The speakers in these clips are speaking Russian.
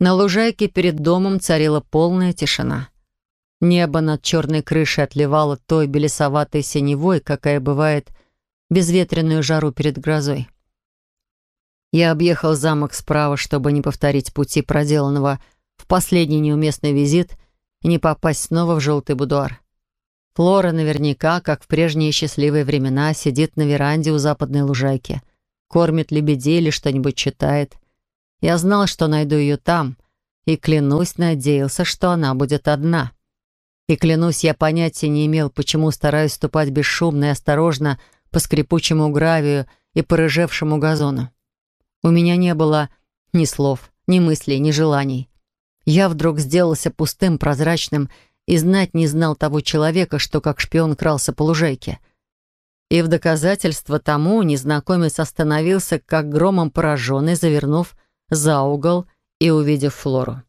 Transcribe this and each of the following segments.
На лужайке перед домом царила полная тишина. Небо над черной крышей отливало той белесоватой синевой, какая бывает безветренную жару перед грозой. Я объехал замок справа, чтобы не повторить пути, проделанного в последний неуместный визит и не попасть снова в желтый будуар. Флора наверняка, как в прежние счастливые времена, сидит на веранде у западной лужайки, кормит лебедей или что-нибудь читает. Я знал, что найду ее там, и, клянусь, надеялся, что она будет одна. И, клянусь, я понятия не имел, почему стараюсь ступать бесшумно и осторожно по скрипучему гравию и порыжевшему газону. У меня не было ни слов, ни мыслей, ни желаний. Я вдруг сделался пустым, прозрачным и знать не знал того человека, что как шпион крался по лужайке. И в доказательство тому незнакомец остановился, как громом пораженный, завернув за угол и увидев Флору.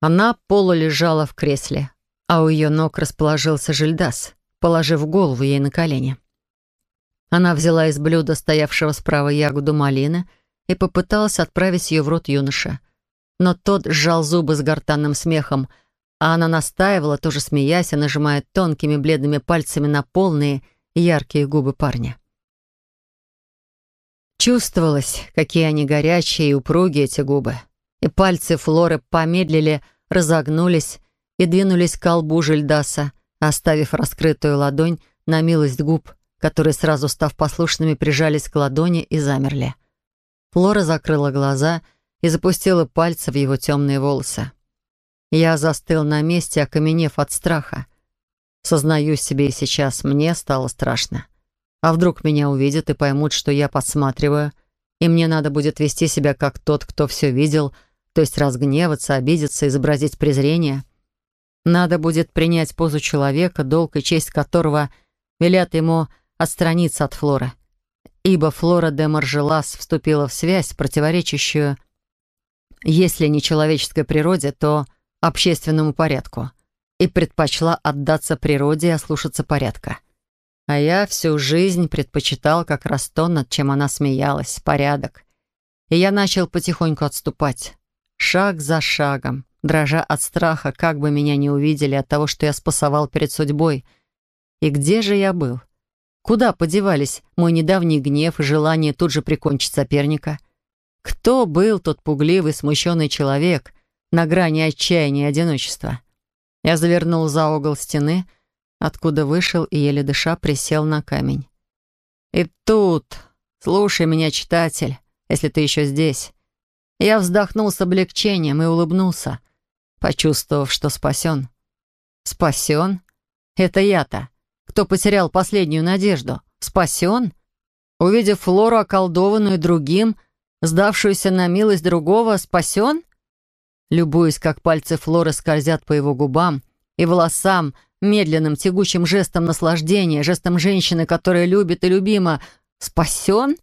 Она полулежала в кресле, а у ее ног расположился Жильдас, положив голову ей на колени. Она взяла из блюда, стоявшего справа ягоду малины, и попыталась отправить ее в рот юноша. Но тот сжал зубы с гортанным смехом, а она настаивала, тоже смеясь и нажимая тонкими бледными пальцами на полные, яркие губы парня. Чувствовалось, какие они горячие и упругие эти губы. И пальцы Флоры помедлили, разогнулись и двинулись к колбу Жильдаса, оставив раскрытую ладонь на милость губ, которые, сразу став послушными, прижались к ладони и замерли. Флора закрыла глаза и запустила пальцы в его темные волосы. Я застыл на месте, окаменев от страха. Сознаюсь себе и сейчас, мне стало страшно. А вдруг меня увидят и поймут, что я подсматриваю, и мне надо будет вести себя как тот, кто все видел, то есть разгневаться, обидеться, изобразить презрение. Надо будет принять позу человека, долг и честь которого велят ему отстраниться от Флоры. Ибо Флора де Маржелас вступила в связь, противоречащую, если не человеческой природе, то общественному порядку и предпочла отдаться природе и ослушаться порядка. А я всю жизнь предпочитал как раз то, над чем она смеялась, порядок. И я начал потихоньку отступать, шаг за шагом, дрожа от страха, как бы меня не увидели от того, что я спасовал перед судьбой. И где же я был? Куда подевались мой недавний гнев и желание тут же прикончить соперника? Кто был тот пугливый, смущенный человек, на грани отчаяния и одиночества. Я завернул за угол стены, откуда вышел и, еле дыша, присел на камень. И тут, слушай меня, читатель, если ты еще здесь. Я вздохнул с облегчением и улыбнулся, почувствовав, что спасен. Спасен? Это я-то, кто потерял последнюю надежду. Спасен? Увидев Флору, околдованную другим, сдавшуюся на милость другого, спасен? любуясь, как пальцы Флоры скользят по его губам и волосам, медленным тягучим жестом наслаждения, жестом женщины, которая любит и любима, спасен?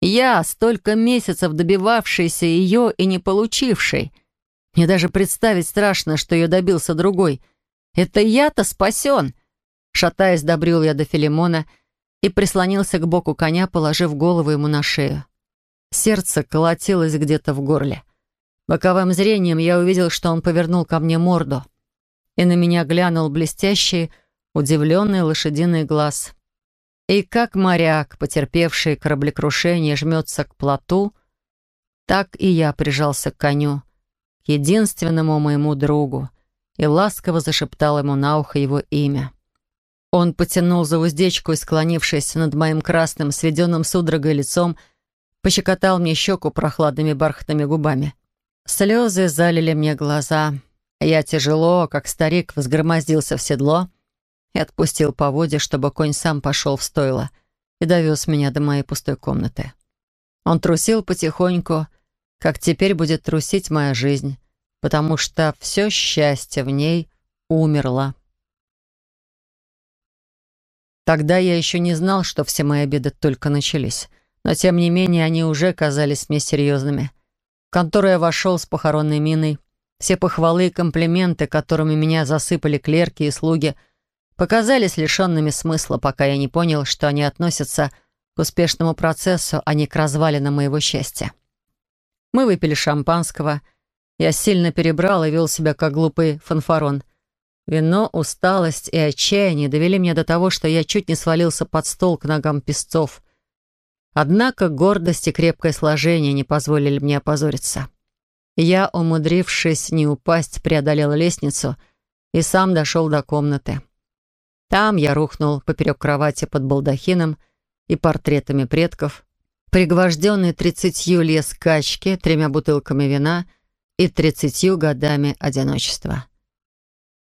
Я, столько месяцев добивавшийся ее и не получивший. Мне даже представить страшно, что ее добился другой. Это я-то спасен. Шатаясь, добрел я до Филимона и прислонился к боку коня, положив голову ему на шею. Сердце колотилось где-то в горле. Боковым зрением я увидел, что он повернул ко мне морду, и на меня глянул блестящий, удивленный лошадиный глаз. И как моряк, потерпевший кораблекрушение, жмется к плоту, так и я прижался к коню, к единственному моему другу, и ласково зашептал ему на ухо его имя. Он потянул за уздечку и, склонившись над моим красным, сведенным судорогой лицом, пощекотал мне щеку прохладными бархатными губами. Слезы залили мне глаза. Я тяжело, как старик, взгромоздился в седло и отпустил поводья, чтобы конь сам пошел в стойло и довез меня до моей пустой комнаты. Он трусил потихоньку, как теперь будет трусить моя жизнь, потому что все счастье в ней умерло. Тогда я еще не знал, что все мои обиды только начались, но тем не менее они уже казались мне серьезными — в контору я вошел с похоронной миной. Все похвалы и комплименты, которыми меня засыпали клерки и слуги, показались лишенными смысла, пока я не понял, что они относятся к успешному процессу, а не к развалинам моего счастья. Мы выпили шампанского, Я сильно перебрал и вел себя как глупый фанфарон. Вино, усталость и отчаяние довели меня до того, что я чуть не свалился под стол к ногам песцов. Однако гордость и крепкое сложение не позволили мне опозориться. Я, умудрившись не упасть, преодолел лестницу и сам дошел до комнаты. Там я рухнул поперек кровати под балдахином и портретами предков, пригвожденный тридцатью лес качки, тремя бутылками вина и тридцатью годами одиночества.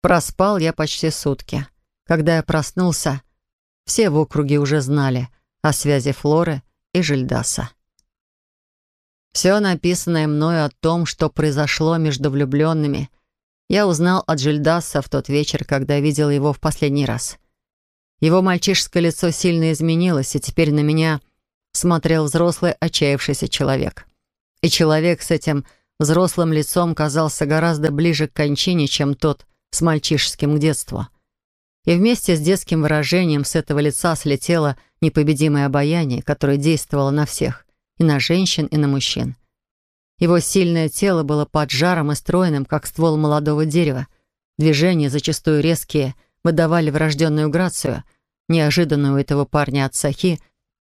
Проспал я почти сутки. Когда я проснулся, все в округе уже знали о связи Флоры и Жильдаса. Все написанное мною о том, что произошло между влюбленными, я узнал от Жильдаса в тот вечер, когда видел его в последний раз. Его мальчишеское лицо сильно изменилось, и теперь на меня смотрел взрослый, отчаявшийся человек. И человек с этим взрослым лицом казался гораздо ближе к кончине, чем тот, с мальчишеским к детству. И вместе с детским выражением с этого лица слетело непобедимое обаяние, которое действовало на всех, и на женщин, и на мужчин. Его сильное тело было поджаром и стройным, как ствол молодого дерева. Движения, зачастую резкие, выдавали врожденную грацию, неожиданную у этого парня от Сахи,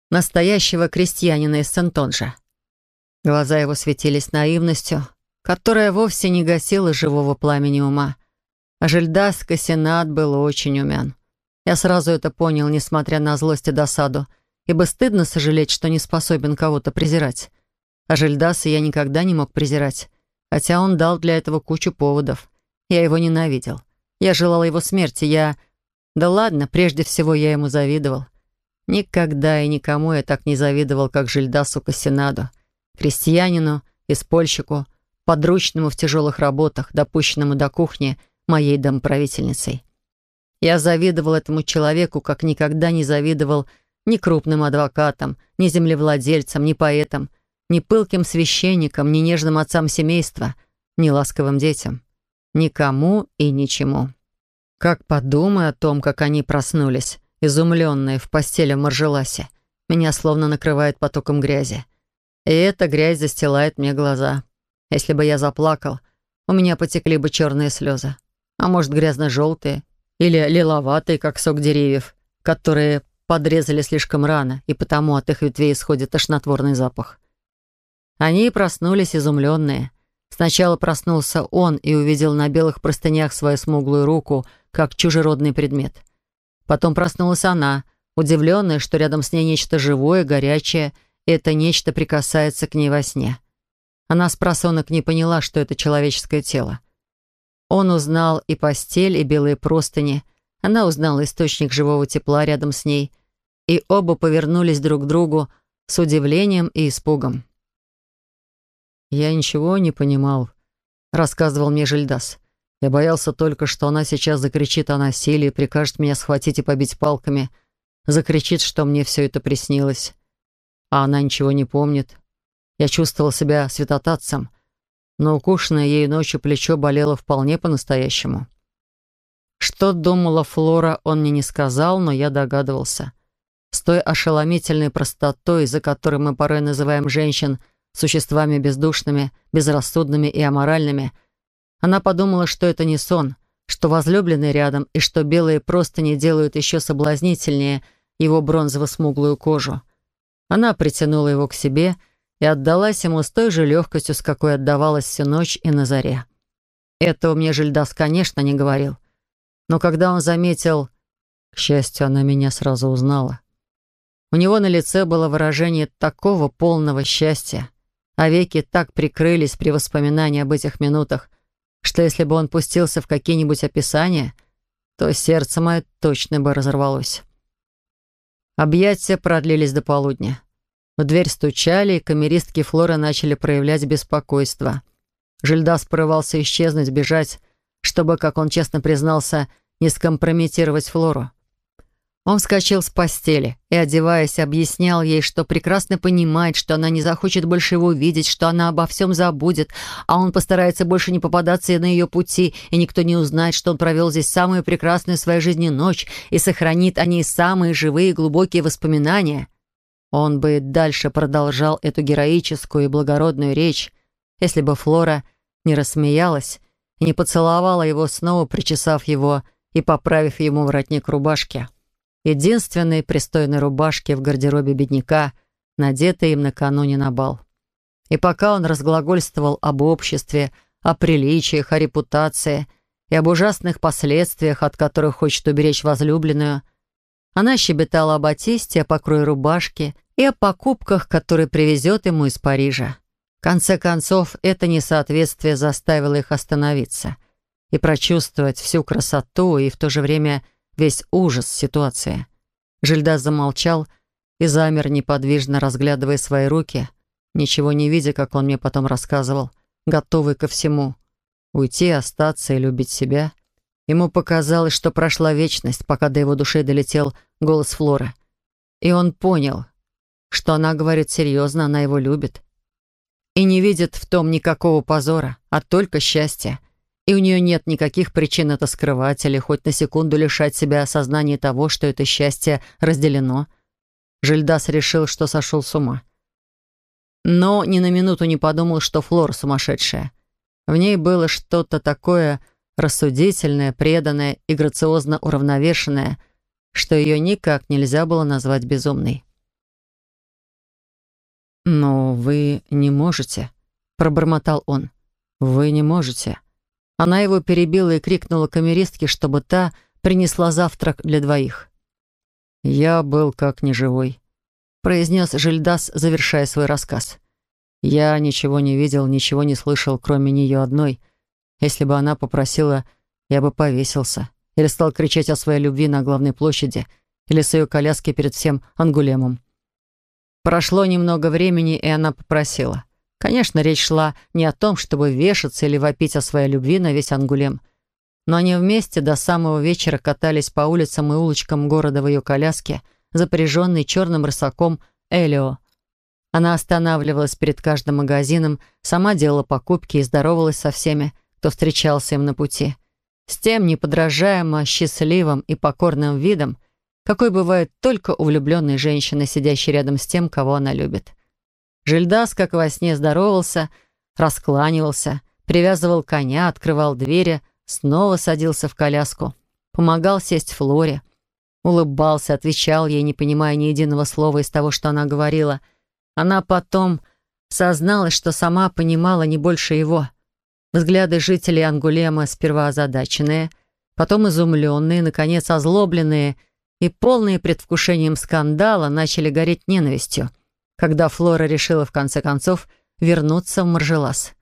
настоящего крестьянина из Сентонжа. Глаза его светились наивностью, которая вовсе не гасила живого пламени ума. А Жильдас Кассенат был очень умен. Я сразу это понял, несмотря на злость и досаду, ибо стыдно сожалеть, что не способен кого-то презирать. А Жильдаса я никогда не мог презирать, хотя он дал для этого кучу поводов. Я его ненавидел. Я желал его смерти, я... Да ладно, прежде всего я ему завидовал. Никогда и никому я так не завидовал, как Жильдасу Кассенаду, крестьянину, испольщику, подручному в тяжелых работах, допущенному до кухни — моей домправительницей. Я завидовал этому человеку, как никогда не завидовал ни крупным адвокатам, ни землевладельцам, ни поэтам, ни пылким священникам, ни нежным отцам семейства, ни ласковым детям. Никому и ничему. Как подумай о том, как они проснулись, изумленные в постели в Маржеласе. Меня словно накрывает потоком грязи. И эта грязь застилает мне глаза. Если бы я заплакал, у меня потекли бы черные слезы а может грязно-желтые или лиловатые, как сок деревьев, которые подрезали слишком рано, и потому от их ветвей исходит тошнотворный запах. Они проснулись изумленные. Сначала проснулся он и увидел на белых простынях свою смуглую руку, как чужеродный предмет. Потом проснулась она, удивленная, что рядом с ней нечто живое, горячее, и это нечто прикасается к ней во сне. Она с просонок не поняла, что это человеческое тело. Он узнал и постель, и белые простыни. Она узнала источник живого тепла рядом с ней. И оба повернулись друг к другу с удивлением и испугом. «Я ничего не понимал», — рассказывал мне Жильдас. «Я боялся только, что она сейчас закричит о насилии, прикажет меня схватить и побить палками, закричит, что мне все это приснилось. А она ничего не помнит. Я чувствовал себя святотатцем, но укушенное ею ночью плечо болело вполне по-настоящему. Что думала Флора, он мне не сказал, но я догадывался. С той ошеломительной простотой, за которой мы порой называем женщин существами бездушными, безрассудными и аморальными, она подумала, что это не сон, что возлюбленный рядом и что белые простыни делают еще соблазнительнее его бронзово-смуглую кожу. Она притянула его к себе и отдалась ему с той же легкостью, с какой отдавалась всю ночь и на заре. Этого мне Жильдас, конечно, не говорил. Но когда он заметил... К счастью, она меня сразу узнала. У него на лице было выражение такого полного счастья, а веки так прикрылись при воспоминании об этих минутах, что если бы он пустился в какие-нибудь описания, то сердце мое точно бы разорвалось. Объятия продлились до полудня. В дверь стучали, и камеристки Флоры начали проявлять беспокойство. Жильдас порывался исчезнуть, бежать, чтобы, как он честно признался, не скомпрометировать Флору. Он вскочил с постели и, одеваясь, объяснял ей, что прекрасно понимает, что она не захочет больше его видеть, что она обо всем забудет, а он постарается больше не попадаться на ее пути, и никто не узнает, что он провел здесь самую прекрасную в своей жизни ночь и сохранит о ней самые живые и глубокие воспоминания. Он бы дальше продолжал эту героическую и благородную речь, если бы Флора не рассмеялась и не поцеловала его, снова причесав его и поправив ему воротник рубашки. Единственной пристойной рубашки в гардеробе бедняка, надетой им накануне на бал. И пока он разглагольствовал об обществе, о приличиях, о репутации и об ужасных последствиях, от которых хочет уберечь возлюбленную, она щебетала об атисте, о покрое рубашки и о покупках, которые привезет ему из Парижа. Конце концов, это несоответствие заставило их остановиться и прочувствовать всю красоту и в то же время весь ужас ситуации. Жильда замолчал и замер, неподвижно разглядывая свои руки, ничего не видя, как он мне потом рассказывал, готовый ко всему. Уйти, остаться и любить себя. Ему показалось, что прошла вечность, пока до его души долетел голос Флоры. И он понял, что она говорит серьезно, она его любит. И не видит в том никакого позора, а только счастья. И у нее нет никаких причин это скрывать или хоть на секунду лишать себя осознания того, что это счастье разделено. Жильдас решил, что сошел с ума. Но ни на минуту не подумал, что Флор сумасшедшая. В ней было что-то такое рассудительное, преданное и грациозно уравновешенное, что ее никак нельзя было назвать безумной. «Но вы не можете», — пробормотал он. «Вы не можете». Она его перебила и крикнула камеристке, чтобы та принесла завтрак для двоих. «Я был как неживой», — произнес Жильдас, завершая свой рассказ. «Я ничего не видел, ничего не слышал, кроме нее одной. Если бы она попросила, я бы повесился. Или стал кричать о своей любви на главной площади, или с ее коляски перед всем Ангулемом. Прошло немного времени, и она попросила. Конечно, речь шла не о том, чтобы вешаться или вопить о своей любви на весь Ангулем, но они вместе до самого вечера катались по улицам и улочкам города в ее коляске, запряженной черным рысаком Элио. Она останавливалась перед каждым магазином, сама делала покупки и здоровалась со всеми, кто встречался им на пути. С тем неподражаемо счастливым и покорным видом, какой бывает только у влюбленной женщины, сидящей рядом с тем, кого она любит. Жильдас, как во сне, здоровался, раскланивался, привязывал коня, открывал двери, снова садился в коляску, помогал сесть Флоре, улыбался, отвечал ей, не понимая ни единого слова из того, что она говорила. Она потом созналась, что сама понимала не больше его. Взгляды жителей Ангулема сперва озадаченные, потом изумленные, наконец озлобленные — и полные предвкушением скандала начали гореть ненавистью, когда Флора решила в конце концов вернуться в Маржелас.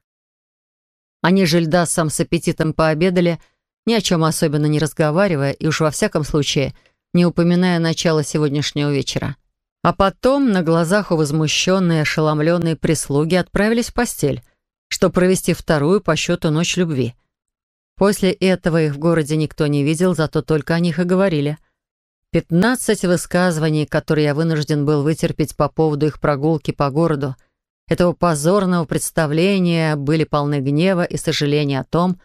Они Жильдасом с аппетитом пообедали, ни о чем особенно не разговаривая и уж во всяком случае не упоминая начало сегодняшнего вечера. А потом на глазах у возмущенной и ошеломленной прислуги отправились в постель, чтобы провести вторую по счету ночь любви. После этого их в городе никто не видел, зато только о них и говорили — Пятнадцать высказываний, которые я вынужден был вытерпеть по поводу их прогулки по городу, этого позорного представления были полны гнева и сожаления о том,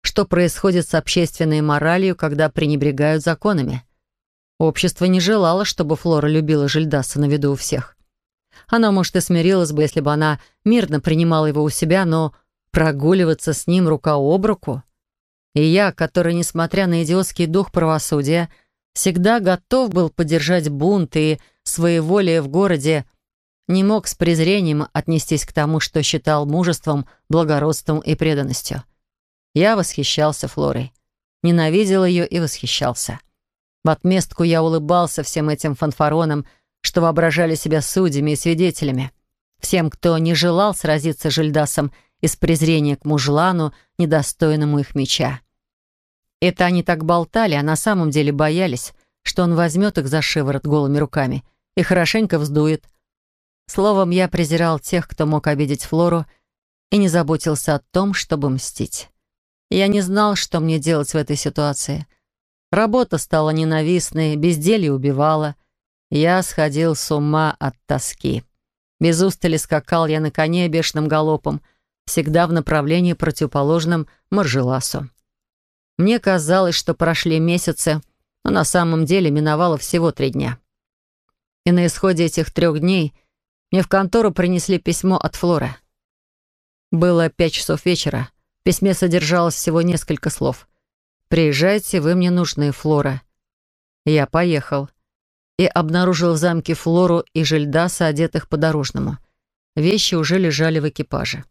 что происходит с общественной моралью, когда пренебрегают законами. Общество не желало, чтобы Флора любила Жильдаса на виду у всех. Она, может, и смирилась бы, если бы она мирно принимала его у себя, но прогуливаться с ним рука об руку... И я, который, несмотря на идиотский дух правосудия, всегда готов был поддержать бунт и своеволие в городе, не мог с презрением отнестись к тому, что считал мужеством, благородством и преданностью. Я восхищался Флорой. Ненавидел ее и восхищался. В отместку я улыбался всем этим фанфаронам, что воображали себя судьями и свидетелями. Всем, кто не желал сразиться с Жильдасом из презрения к мужлану, недостойному их меча. Это они так болтали, а на самом деле боялись, что он возьмет их за шиворот голыми руками и хорошенько вздует. Словом, я презирал тех, кто мог обидеть Флору, и не заботился о том, чтобы мстить. Я не знал, что мне делать в этой ситуации. Работа стала ненавистной, безделье убивало. Я сходил с ума от тоски. Без устали скакал я на коне бешеным галопом, всегда в направлении противоположном Маржеласу. Мне казалось, что прошли месяцы, но на самом деле миновало всего три дня. И на исходе этих трех дней мне в контору принесли письмо от Флоры. Было пять часов вечера, В письме содержалось всего несколько слов. «Приезжайте, вы мне нужны, Флора». Я поехал и обнаружил в замке Флору и Жильдаса, одетых по-дорожному. Вещи уже лежали в экипаже.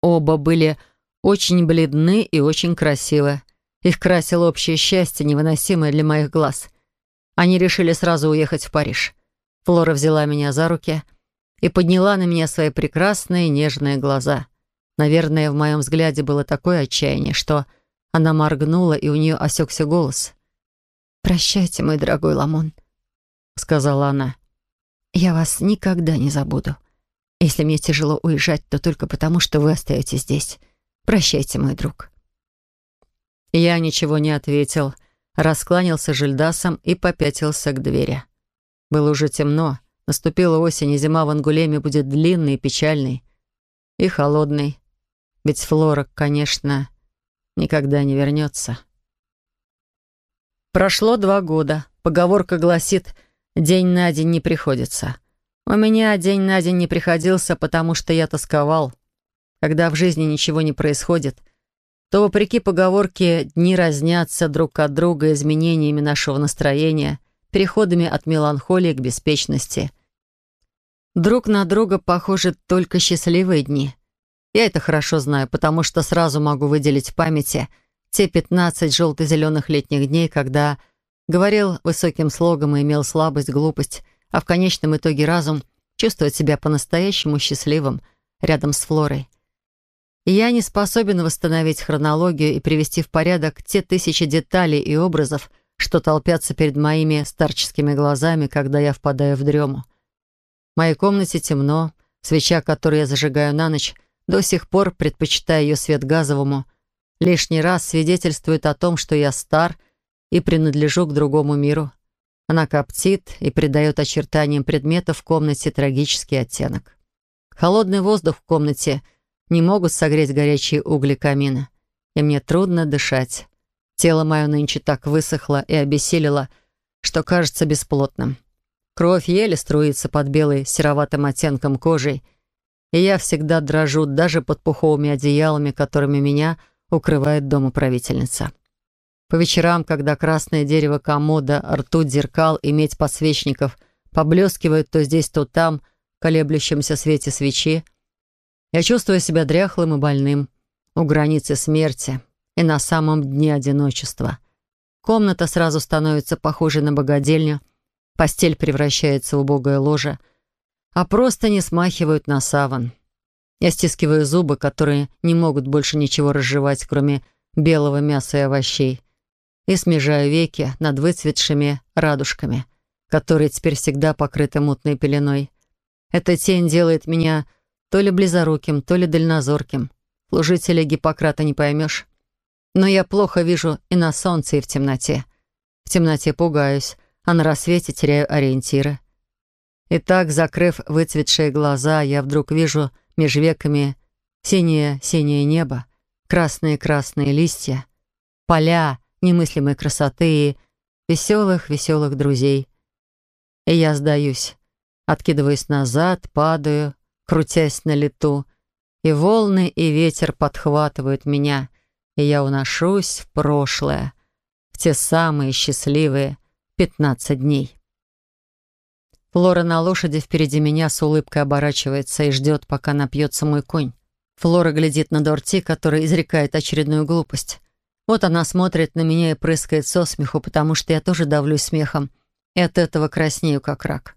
Оба были очень бледны и очень красивы. Их красило общее счастье, невыносимое для моих глаз. Они решили сразу уехать в Париж. Флора взяла меня за руки и подняла на меня свои прекрасные нежные глаза. Наверное, в моем взгляде было такое отчаяние, что она моргнула, и у нее осекся голос. «Прощайте, мой дорогой Ламон», — сказала она. «Я вас никогда не забуду. Если мне тяжело уезжать, то только потому, что вы остаетесь здесь. Прощайте, мой друг». Я ничего не ответил, раскланялся жильдасом и попятился к двери. Было уже темно. Наступила осень, и зима в Ангулеме будет длинной и печальной. И холодной. Ведь Флора, конечно, никогда не вернется. Прошло два года. Поговорка гласит «день на день не приходится». У меня день на день не приходился, потому что я тосковал. Когда в жизни ничего не происходит — то, вопреки поговорке, дни разнятся друг от друга изменениями нашего настроения, переходами от меланхолии к беспечности. Друг на друга похожи только счастливые дни. Я это хорошо знаю, потому что сразу могу выделить в памяти те 15 желто-зеленых летних дней, когда говорил высоким слогом и имел слабость, глупость, а в конечном итоге разум чувствовать себя по-настоящему счастливым рядом с Флорой я не способен восстановить хронологию и привести в порядок те тысячи деталей и образов, что толпятся перед моими старческими глазами, когда я впадаю в дрему. В моей комнате темно, свеча, которую я зажигаю на ночь, до сих пор, предпочитая ее свет газовому, лишний раз свидетельствует о том, что я стар и принадлежу к другому миру. Она коптит и придает очертаниям предметов в комнате трагический оттенок. Холодный воздух в комнате — не могут согреть горячие угли камина, и мне трудно дышать. Тело мое нынче так высохло и обессилило, что кажется бесплотным. Кровь еле струится под белой сероватым оттенком кожи, и я всегда дрожу даже под пуховыми одеялами, которыми меня укрывает домоправительница. По вечерам, когда красное дерево комода, ртуть зеркал и медь подсвечников поблескивают то здесь, то там, в колеблющемся свете свечи, я чувствую себя дряхлым и больным, у границы смерти и на самом дне одиночества. Комната сразу становится похожей на богадельню, постель превращается в убогое ложе, а просто не смахивают на саван. Я стискиваю зубы, которые не могут больше ничего разжевать, кроме белого мяса и овощей, и смежаю веки над выцветшими радужками, которые теперь всегда покрыты мутной пеленой. Эта тень делает меня то ли близоруким, то ли дальнозорким. Служителя Гиппократа не поймешь. Но я плохо вижу и на солнце, и в темноте. В темноте пугаюсь, а на рассвете теряю ориентиры. И так, закрыв выцветшие глаза, я вдруг вижу меж веками синее-синее небо, красные-красные листья, поля немыслимой красоты и веселых-веселых друзей. И я сдаюсь, откидываюсь назад, падаю, крутясь на лету, и волны и ветер подхватывают меня, и я уношусь в прошлое, в те самые счастливые пятнадцать дней. Флора на лошади впереди меня с улыбкой оборачивается и ждет, пока напьется мой конь. Флора глядит на Дорти, который изрекает очередную глупость. Вот она смотрит на меня и прыскает со смеху, потому что я тоже давлюсь смехом, и от этого краснею, как рак.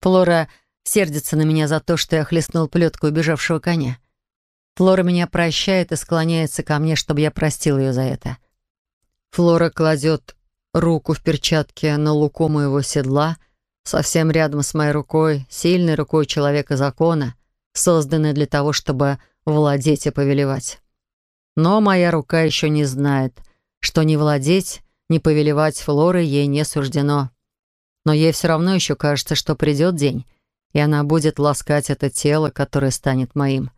Флора сердится на меня за то, что я хлестнул плетку убежавшего коня. Флора меня прощает и склоняется ко мне, чтобы я простил ее за это. Флора кладет руку в перчатке на луку моего седла, совсем рядом с моей рукой, сильной рукой человека закона, созданной для того, чтобы владеть и повелевать. Но моя рука еще не знает, что ни владеть, ни повелевать Флорой ей не суждено. Но ей все равно еще кажется, что придет день, и она будет ласкать это тело, которое станет моим.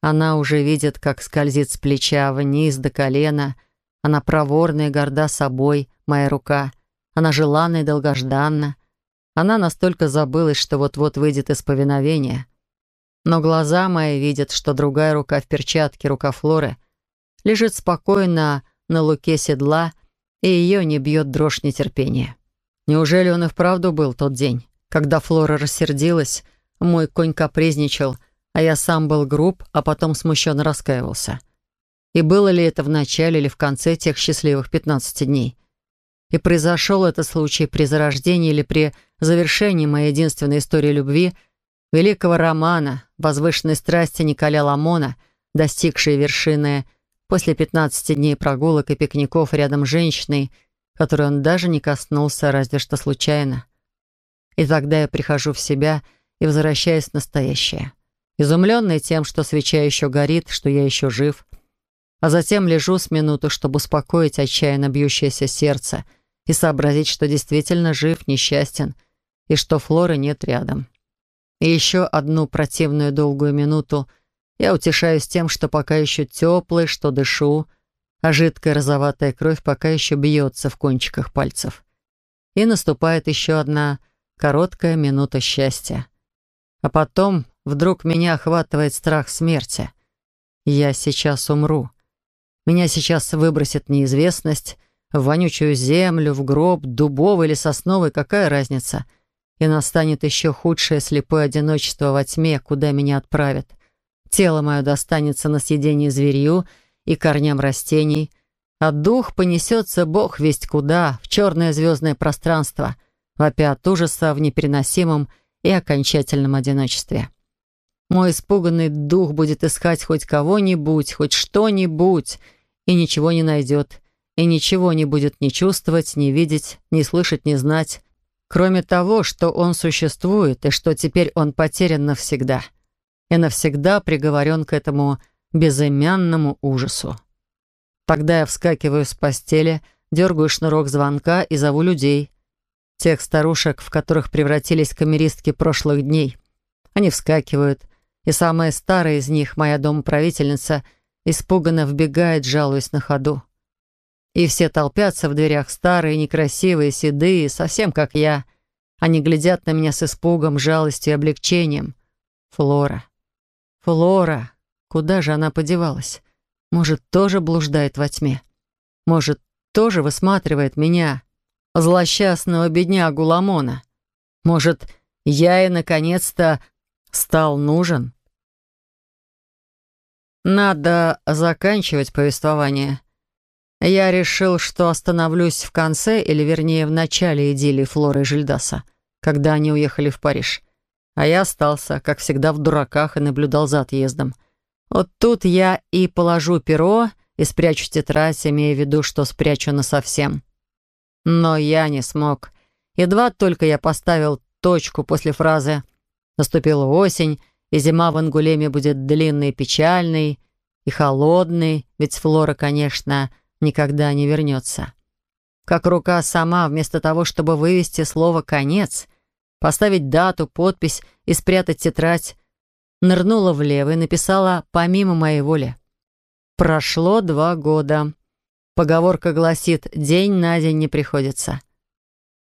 Она уже видит, как скользит с плеча вниз до колена. Она проворна и горда собой, моя рука. Она желанна и долгожданна. Она настолько забылась, что вот-вот выйдет из повиновения. Но глаза мои видят, что другая рука в перчатке, рука Флоры, лежит спокойно на луке седла, и ее не бьет дрожь нетерпения. Неужели он и вправду был тот день, когда Флора рассердилась, мой конь капризничал, а я сам был груб, а потом смущенно раскаивался? И было ли это в начале или в конце тех счастливых 15 дней? И произошел этот случай при зарождении или при завершении моей единственной истории любви, великого романа, возвышенной страсти Николя Ламона, достигшей вершины после 15 дней прогулок и пикников рядом с женщиной, которой он даже не коснулся, разве что случайно. И тогда я прихожу в себя и возвращаюсь в настоящее. Изумленный тем, что свеча еще горит, что я еще жив. А затем лежу с минуту, чтобы успокоить отчаянно бьющееся сердце — и сообразить, что действительно жив, несчастен, и что Флоры нет рядом. И еще одну противную долгую минуту я утешаюсь тем, что пока еще теплый, что дышу, а жидкая розоватая кровь пока еще бьется в кончиках пальцев. И наступает еще одна короткая минута счастья. А потом вдруг меня охватывает страх смерти. Я сейчас умру. Меня сейчас выбросит неизвестность, в вонючую землю, в гроб, дубовый или сосновый, какая разница? И настанет еще худшее слепое одиночество во тьме, куда меня отправят. Тело мое достанется на съедение зверью и корням растений, а дух понесется бог весть куда, в черное звездное пространство, вопя от ужаса в непереносимом и окончательном одиночестве. Мой испуганный дух будет искать хоть кого-нибудь, хоть что-нибудь, и ничего не найдет, и ничего не будет ни чувствовать, ни видеть, ни слышать, ни знать, кроме того, что он существует и что теперь он потерян навсегда и навсегда приговорен к этому безымянному ужасу. Тогда я вскакиваю с постели, дергаю шнурок звонка и зову людей, тех старушек, в которых превратились камеристки прошлых дней. Они вскакивают, и самая старая из них, моя домоправительница, испуганно вбегает, жалуясь на ходу. И все толпятся в дверях, старые, некрасивые, седые, совсем как я. Они глядят на меня с испугом, жалостью и облегчением. Флора. Флора. Куда же она подевалась? Может, тоже блуждает во тьме? Может, тоже высматривает меня, злосчастного беднягу Ламона? Может, я и, наконец-то, стал нужен? Надо заканчивать повествование. Я решил, что остановлюсь в конце, или вернее в начале идиллии Флоры и Жильдаса, когда они уехали в Париж. А я остался, как всегда, в дураках и наблюдал за отъездом. Вот тут я и положу перо и спрячу тетрадь, имея в виду, что спрячу насовсем. Но я не смог. Едва только я поставил точку после фразы «Наступила осень, и зима в Ангулеме будет длинной и печальной, и холодной, ведь Флора, конечно, — никогда не вернется. Как рука сама, вместо того, чтобы вывести слово «конец», поставить дату, подпись и спрятать тетрадь, нырнула влево и написала «помимо моей воли». Прошло два года. Поговорка гласит «день на день не приходится».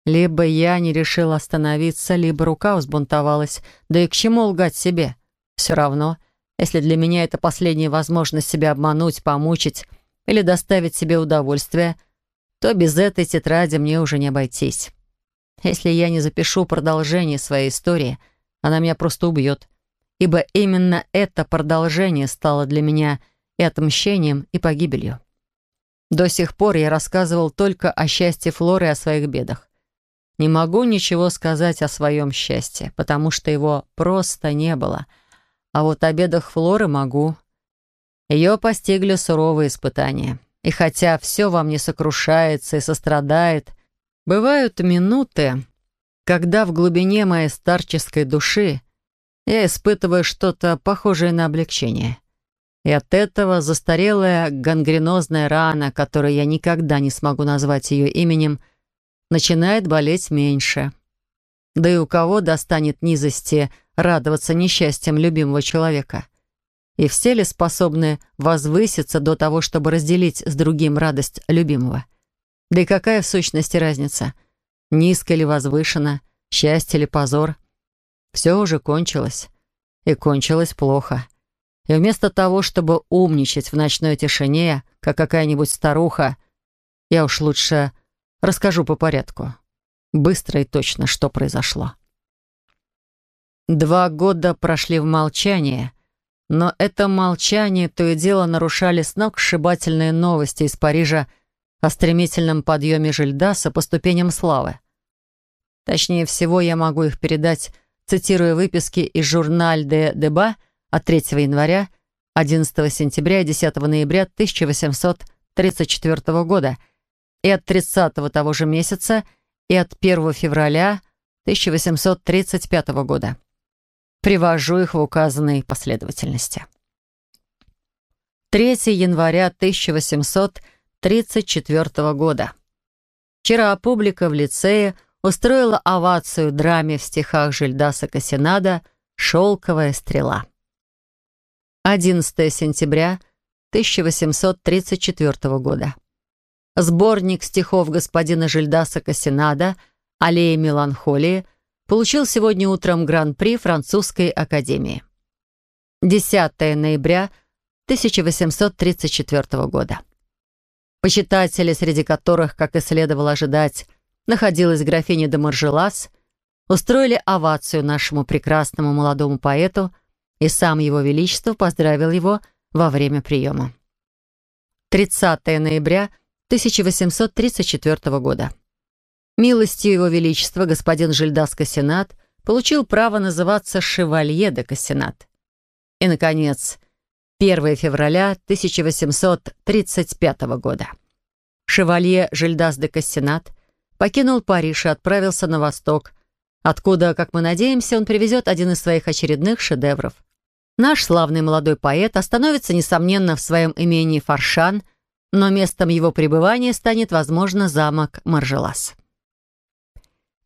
Либо я не решил остановиться, либо рука взбунтовалась. Да и к чему лгать себе? Все равно, если для меня это последняя возможность себя обмануть, помучить, или доставить себе удовольствие, то без этой тетради мне уже не обойтись. Если я не запишу продолжение своей истории, она меня просто убьет, ибо именно это продолжение стало для меня и отмщением, и погибелью. До сих пор я рассказывал только о счастье Флоры и о своих бедах. Не могу ничего сказать о своем счастье, потому что его просто не было. А вот о бедах Флоры могу, ее постигли суровые испытания. И хотя все во мне сокрушается и сострадает, бывают минуты, когда в глубине моей старческой души я испытываю что-то похожее на облегчение. И от этого застарелая гангренозная рана, которую я никогда не смогу назвать ее именем, начинает болеть меньше. Да и у кого достанет низости радоваться несчастьям любимого человека? И все ли способны возвыситься до того, чтобы разделить с другим радость любимого? Да и какая в сущности разница? Низко или возвышенно, счастье или позор? Все уже кончилось. и кончилось плохо. И вместо того, чтобы умничать в ночной тишине, как какая-нибудь старуха, я уж лучше расскажу по порядку. Быстро и точно, что произошло. Два года прошли в молчании, но это молчание то и дело нарушали сногсшибательные новости из Парижа о стремительном подъеме Жильдаса по ступеням славы. Точнее всего, я могу их передать, цитируя выписки из журналь де Деба от 3 января, 11 сентября и 10 ноября 1834 года и от 30 того же месяца и от 1 февраля 1835 года. Привожу их в указанной последовательности. 3 января 1834 года. Вчера публика в лицее устроила овацию драме в стихах Жильдаса Кассинада «Шелковая стрела». 11 сентября 1834 года. Сборник стихов господина Жильдаса Кассинада «Аллея меланхолии» получил сегодня утром Гран-при Французской академии. 10 ноября 1834 года. Почитатели, среди которых, как и следовало ожидать, находилась графиня де Маржелас, устроили овацию нашему прекрасному молодому поэту, и сам его величество поздравил его во время приема. 30 ноября 1834 года. Милостью Его Величества господин Жильдас Кассенат получил право называться «Шевалье де Кассенат». И, наконец, 1 февраля 1835 года. Шевалье Жильдас де Кассенат покинул Париж и отправился на восток, откуда, как мы надеемся, он привезет один из своих очередных шедевров. Наш славный молодой поэт остановится, несомненно, в своем имении Фаршан, но местом его пребывания станет, возможно, замок Маржелас.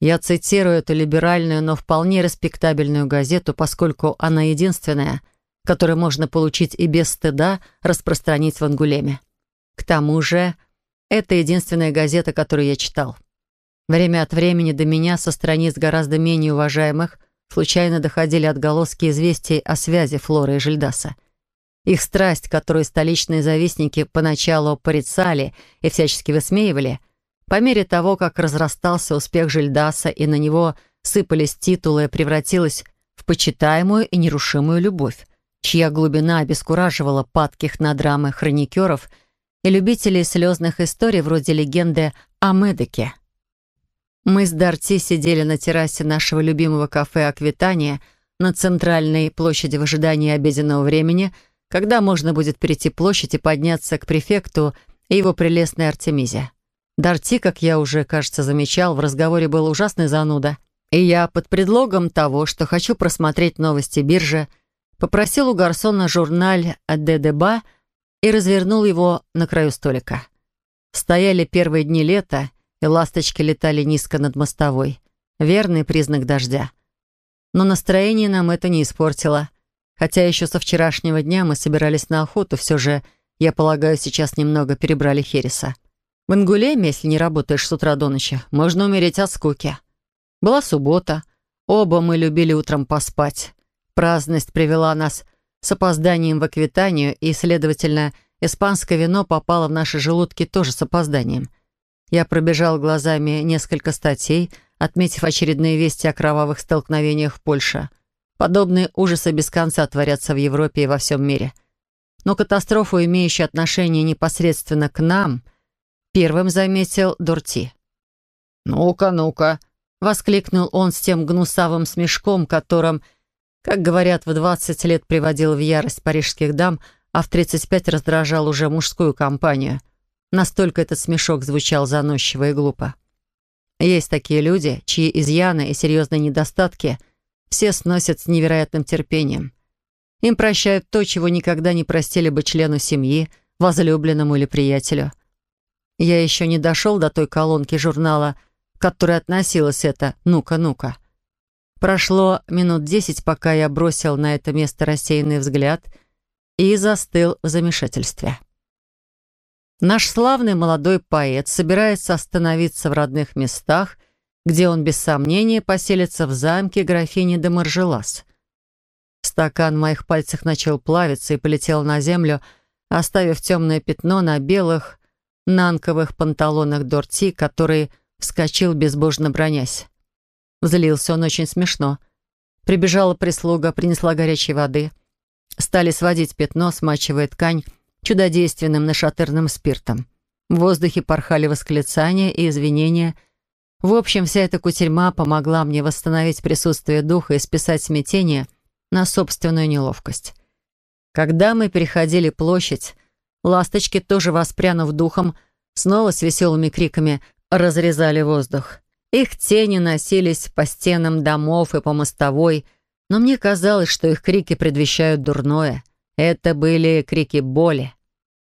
Я цитирую эту либеральную, но вполне респектабельную газету, поскольку она единственная, которую можно получить и без стыда распространить в Ангулеме. К тому же, это единственная газета, которую я читал. Время от времени до меня со страниц гораздо менее уважаемых случайно доходили отголоски известий о связи Флоры и Жильдаса. Их страсть, которую столичные завистники поначалу порицали и всячески высмеивали – по мере того, как разрастался успех Жильдаса и на него сыпались титулы, превратилась в почитаемую и нерушимую любовь, чья глубина обескураживала падких на драмы хроникеров и любителей слезных историй вроде легенды о Медике. Мы с Дарти сидели на террасе нашего любимого кафе «Аквитания» на центральной площади в ожидании обеденного времени, когда можно будет перейти площадь и подняться к префекту и его прелестной Артемизе. Дарти, как я уже, кажется, замечал, в разговоре был ужасный зануда. И я, под предлогом того, что хочу просмотреть новости биржи, попросил у гарсона журналь «Дедеба» и развернул его на краю столика. Стояли первые дни лета, ласточки летали низко над мостовой. Верный признак дождя. Но настроение нам это не испортило. Хотя еще со вчерашнего дня мы собирались на охоту, все же, я полагаю, сейчас немного перебрали Хереса. В Ангулеме, если не работаешь с утра до ночи, можно умереть от скуки. Была суббота. Оба мы любили утром поспать. Праздность привела нас с опозданием в Аквитанию, и, следовательно, испанское вино попало в наши желудки тоже с опозданием. Я пробежал глазами несколько статей, отметив очередные вести о кровавых столкновениях в Польше. Подобные ужасы без конца творятся в Европе и во всем мире. Но катастрофу, имеющую отношение непосредственно к нам — Первым заметил Дурти. «Ну-ка, ну-ка!» — воскликнул он с тем гнусавым смешком, которым, как говорят, в 20 лет приводил в ярость парижских дам, а в 35 раздражал уже мужскую компанию. Настолько этот смешок звучал заносчиво и глупо. Есть такие люди, чьи изъяны и серьезные недостатки все сносят с невероятным терпением. Им прощают то, чего никогда не простили бы члену семьи, возлюбленному или приятелю — я еще не дошел до той колонки журнала, к которой относилась это «Ну-ка, ну-ка». Прошло минут десять, пока я бросил на это место рассеянный взгляд и застыл в замешательстве. Наш славный молодой поэт собирается остановиться в родных местах, где он без сомнения поселится в замке графини де Маржелас. Стакан в моих пальцах начал плавиться и полетел на землю, оставив темное пятно на белых нанковых панталонах Дорти, который вскочил, безбожно бронясь. Взлился он очень смешно. Прибежала прислуга, принесла горячей воды. Стали сводить пятно, смачивая ткань чудодейственным нашатырным спиртом. В воздухе порхали восклицания и извинения. В общем, вся эта кутерьма помогла мне восстановить присутствие духа и списать смятение на собственную неловкость. Когда мы переходили площадь, ласточки, тоже воспрянув духом, снова с веселыми криками разрезали воздух. Их тени носились по стенам домов и по мостовой, но мне казалось, что их крики предвещают дурное. Это были крики боли.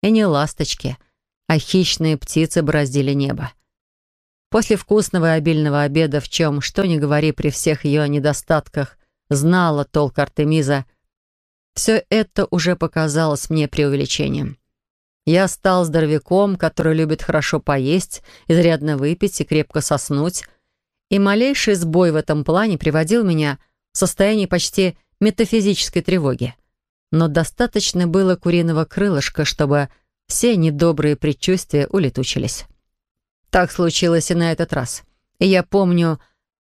И не ласточки, а хищные птицы бороздили небо. После вкусного и обильного обеда, в чем, что ни говори при всех ее недостатках, знала толк Артемиза, все это уже показалось мне преувеличением. Я стал здоровяком, который любит хорошо поесть, изрядно выпить и крепко соснуть, и малейший сбой в этом плане приводил меня в состояние почти метафизической тревоги. Но достаточно было куриного крылышка, чтобы все недобрые предчувствия улетучились. Так случилось и на этот раз. И я помню,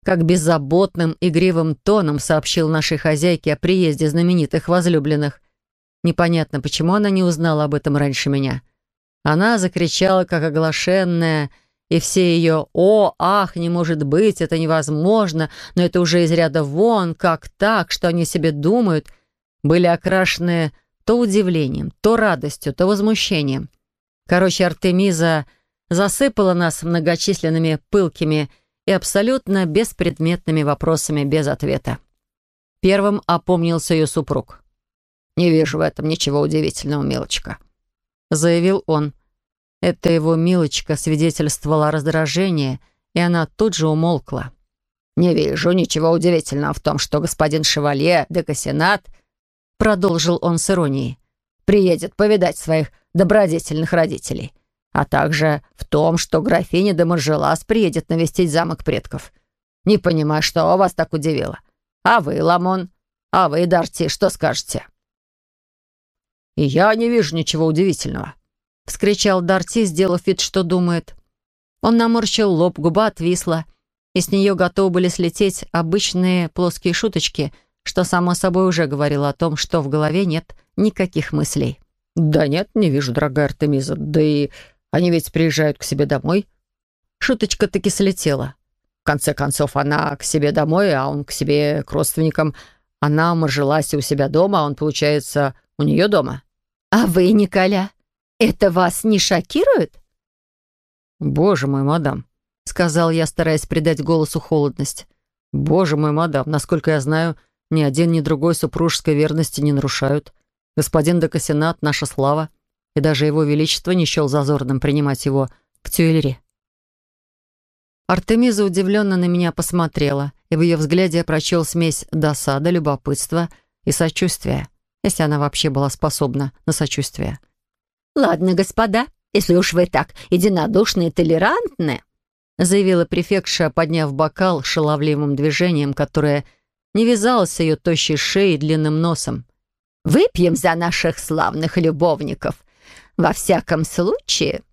как беззаботным, игривым тоном сообщил нашей хозяйке о приезде знаменитых возлюбленных. Непонятно, почему она не узнала об этом раньше меня. Она закричала, как оглашенная, и все ее «О, ах, не может быть, это невозможно, но это уже из ряда вон, как так, что они себе думают», были окрашены то удивлением, то радостью, то возмущением. Короче, Артемиза засыпала нас многочисленными пылкими и абсолютно беспредметными вопросами без ответа. Первым опомнился ее супруг. «Не вижу в этом ничего удивительного, милочка», — заявил он. Эта его милочка свидетельствовала о раздражении, и она тут же умолкла. «Не вижу ничего удивительного в том, что господин Шевалье де Кассенат, продолжил он с иронией, приедет повидать своих добродетельных родителей, а также в том, что графиня де Маржелас приедет навестить замок предков. Не понимаю, что вас так удивило. А вы, Ламон, а вы, Дарти, что скажете?» «И я не вижу ничего удивительного», — вскричал Дарти, сделав вид, что думает. Он наморщил лоб, губа отвисла, и с нее готовы были слететь обычные плоские шуточки, что, само собой, уже говорило о том, что в голове нет никаких мыслей. «Да нет, не вижу, дорогая Артемиза. Да и они ведь приезжают к себе домой». Шуточка таки слетела. В конце концов, она к себе домой, а он к себе к родственникам. Она уморжилась у себя дома, а он, получается, у нее дома. «А вы, Николя?» «Это вас не шокирует?» «Боже мой, мадам», — сказал я, стараясь придать голосу холодность. «Боже мой, мадам, насколько я знаю, ни один, ни другой супружеской верности не нарушают. Господин Декасенат — наша слава, и даже его величество не счел зазорным принимать его в Тюэльри». Артемиза удивленно на меня посмотрела, и в ее взгляде я прочел смесь досады, любопытства и сочувствия, если она вообще была способна на сочувствие. «Ладно, господа, если уж вы так единодушны и толерантны», заявила префектша, подняв бокал шаловливым движением, которое не вязалось с ее тощей шеей и длинным носом. «Выпьем за наших славных любовников. Во всяком случае...»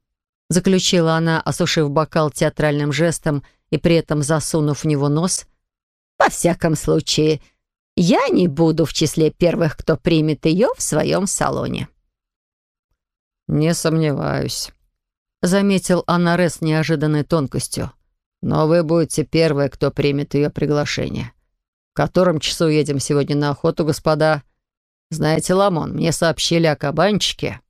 заключила она, осушив бокал театральным жестом и при этом засунув в него нос. «Во всяком случае, я не буду в числе первых, кто примет ее в своем салоне». «Не сомневаюсь», — заметил Анаре с неожиданной тонкостью. «Но вы будете первые, кто примет ее приглашение. Котором часу едем сегодня на охоту, господа? Знаете, Ламон, мне сообщили о кабанчике».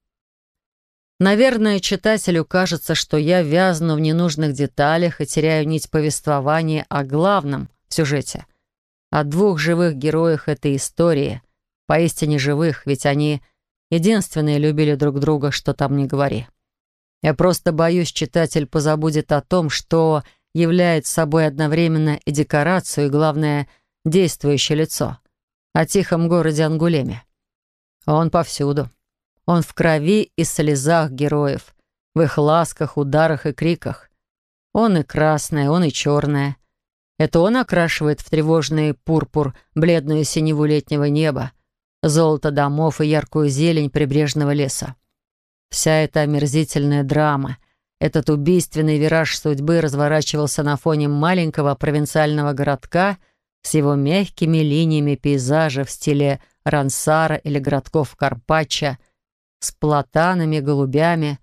Наверное, читателю кажется, что я вязну в ненужных деталях и теряю нить повествования о главном в сюжете. О двух живых героях этой истории, поистине живых, ведь они Единственные любили друг друга, что там не говори. Я просто боюсь, читатель позабудет о том, что является собой одновременно и декорацию, и, главное, действующее лицо. О тихом городе Ангулеме. Он повсюду. Он в крови и слезах героев, в их ласках, ударах и криках. Он и красное, он и черное. Это он окрашивает в тревожный пурпур бледную синеву летнего неба, золото домов и яркую зелень прибрежного леса. Вся эта омерзительная драма, этот убийственный вираж судьбы разворачивался на фоне маленького провинциального городка с его мягкими линиями пейзажа в стиле Рансара или городков Карпаччо, с платанами, голубями,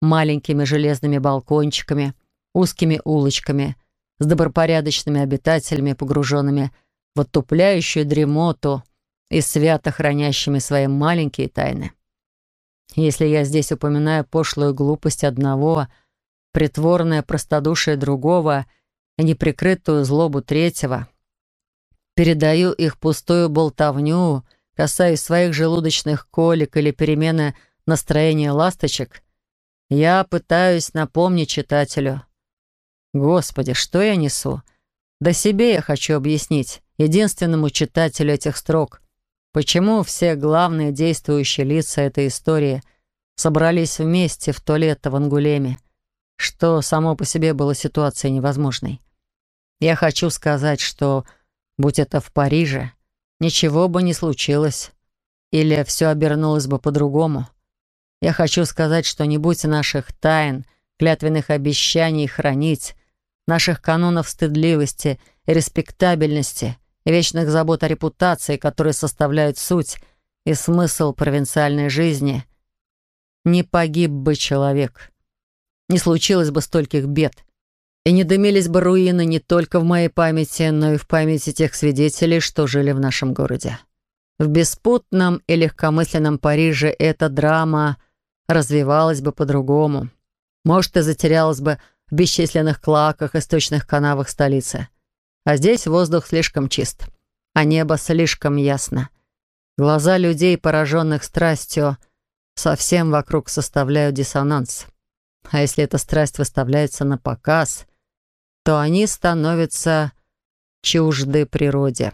маленькими железными балкончиками, узкими улочками, с добропорядочными обитателями, погруженными в отупляющую дремоту и свято хранящими свои маленькие тайны. Если я здесь упоминаю пошлую глупость одного, притворное простодушие другого и неприкрытую злобу третьего, передаю их пустую болтовню, касаясь своих желудочных колик или перемены настроения ласточек, я пытаюсь напомнить читателю. Господи, что я несу? Да себе я хочу объяснить, единственному читателю этих строк, почему все главные действующие лица этой истории собрались вместе в то в Ангулеме, что само по себе было ситуацией невозможной. Я хочу сказать, что, будь это в Париже, ничего бы не случилось. Или все обернулось бы по-другому. Я хочу сказать, что не будь наших тайн, клятвенных обещаний хранить, наших канонов стыдливости и респектабельности и вечных забот о репутации, которые составляют суть и смысл провинциальной жизни, не погиб бы человек. Не случилось бы стольких бед, и не дымились бы руины не только в моей памяти, но и в памяти тех свидетелей, что жили в нашем городе. В беспутном и легкомысленном Париже эта драма развивалась бы по-другому. Может, и затерялась бы в бесчисленных клаках и сточных канавах столицы. А здесь воздух слишком чист, а небо слишком ясно. Глаза людей, пораженных страстью, совсем вокруг составляют диссонанс. А если эта страсть выставляется на показ — то они становятся чужды природе.